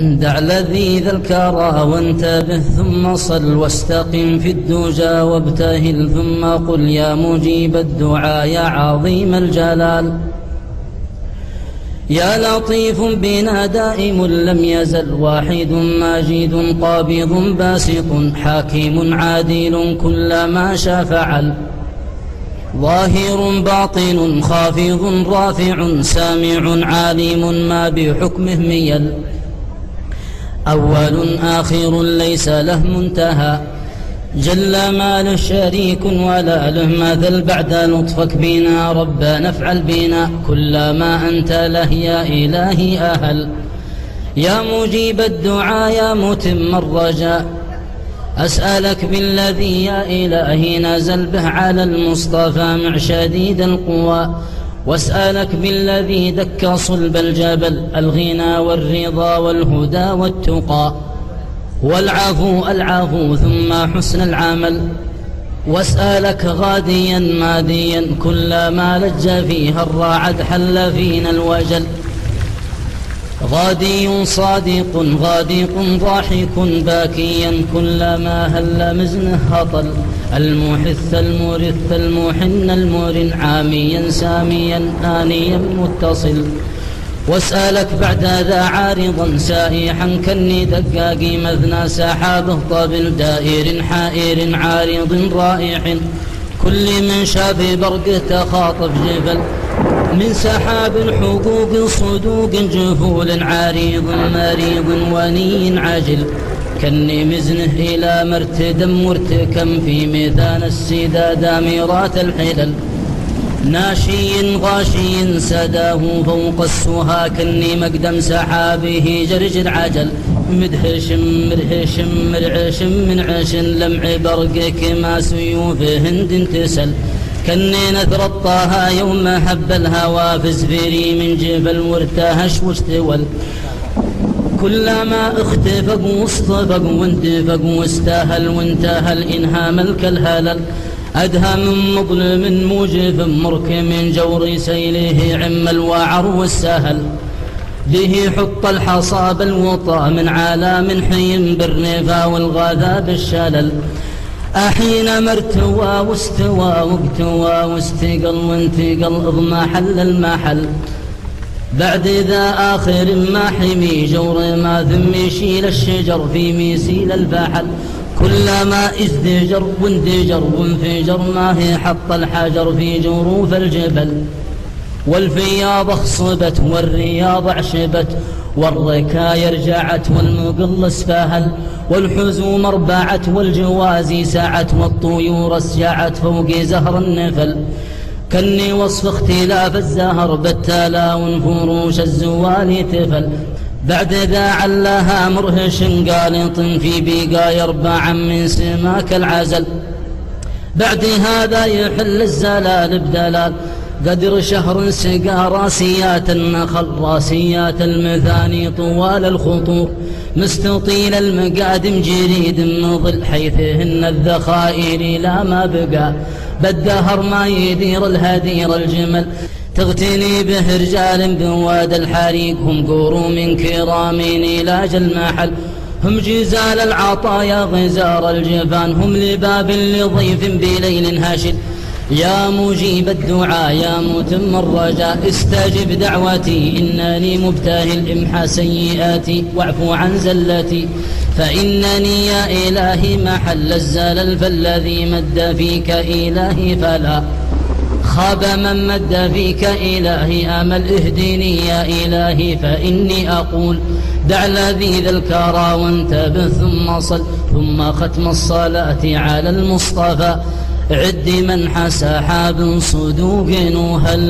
دع لذيذ الكرى وانتبه ثم صل واستقم في الدجى وابتهل ثم قل يا مجيب الدعاء يا عظيم الجلال. يا لطيف بنا دائم لم يزل واحد ماجد قابض باسط حاكم عادل كل ما شاء فعل ظاهر باطن خافض رافع سامع عالم ما بحكمه ميل. أول آخر ليس له منتهى. جل ما له شريك ولا له مثل بعد لطفك بنا رب نفعل بنا. كل ما أنت له يا إلهي أهل. يا مجيب الدعاء يا متم الرجاء. أسألك بالذي يا إلهي نزل به على المصطفى مع شديد القوى. واسألك بالذي دك صلب الجبل الغنى والرضا والهدى والتقى. والعفو العفو ثم حسن العمل. واسألك غاديا ماديا كل ما لج فيها الراعد حل فينا الوجل. غادي صادق غادق ضاحك باكيا كلما هل مزنه هطل المحث المورث المحن المورن عاميا ساميا آنيا متصل. واسألك بعد ذا عارضا سائحا كني دقاق مثنى سحابه طبل دائر حائر عارض رائح كل من شاف برقه تخاطف جبل من سحاب حقوق صدوق جفول عريض مريض وني عجل. كني مزنه إلى مرتدم مرتكم في ميدان السيدة داميرات الحلل. ناشي غاشي سداه فوق السها كني مقدم سحابه جرج عجل مدهش مرهش مرعش من عش لمع برقك ما سيوف هند تسل كني نثر الطه يوم حب الهوى في زفيري من جبل وارتهش واستول كلما اختفق واصطفق وانتفق واستاهل وانتهى إنها ملك الهلل. أدهى من مظلم موجف مركم جور سيله عم الوعر والسهل. به حط الحصى بالوطى من عالم حي بالرفا والغاذا بالشلل. أحين مرتوى واستوى واقتوى واستقل وانتقل اضمى حل المحل. بعد ذا آخر ما حمي جور ما ذم يشيل الشجر في ميسيل الفحل. كلما ازدجر واندجر وانفجر ما هي حط الحجر في جروف الجبل. والفياض اخصبت والرياض عشبت والركايا رجعت والمقلص فهل والحزوم اربعت والجوازي سعت والطيور اسجعت فوق زهر النفل كني وصف اختلاف الزهر بالتلا وفروش الزوال تفل بعد ذا علاها مرهش قالط في بيقا يربع من سماك العزل بعد هذا يحل الزلال بدلال قدر شهر سقى راسيات النخل راسيات المثاني طوال الخطوط مستطيل المقادم جريد النظل حيثهن الذخائر لا ما بقى. بالدهر ما يدير الهدير الجمل. تغتني به رجال بواد الحريق هم قروم كرامين إلى المحل. هم جزال العطايا غزار الجفان. هم لباب لضيف بليل هاشل يا مجيب الدعاء يا متم الرجاء استجب دعوتي إنني مبتهل امحى سيئاتي واعفو عن زلتي فإنني يا إلهي محل الزلل فالذي مد فيك إلهي فلا. خاب من مد فيك إلهي أمل اهدني يا إلهي فإني أقول دع لذيذ الكرى وانتبه ثم صل. ثم ختم الصلاة على المصطفى. عد من حسى حاب صدوق وهل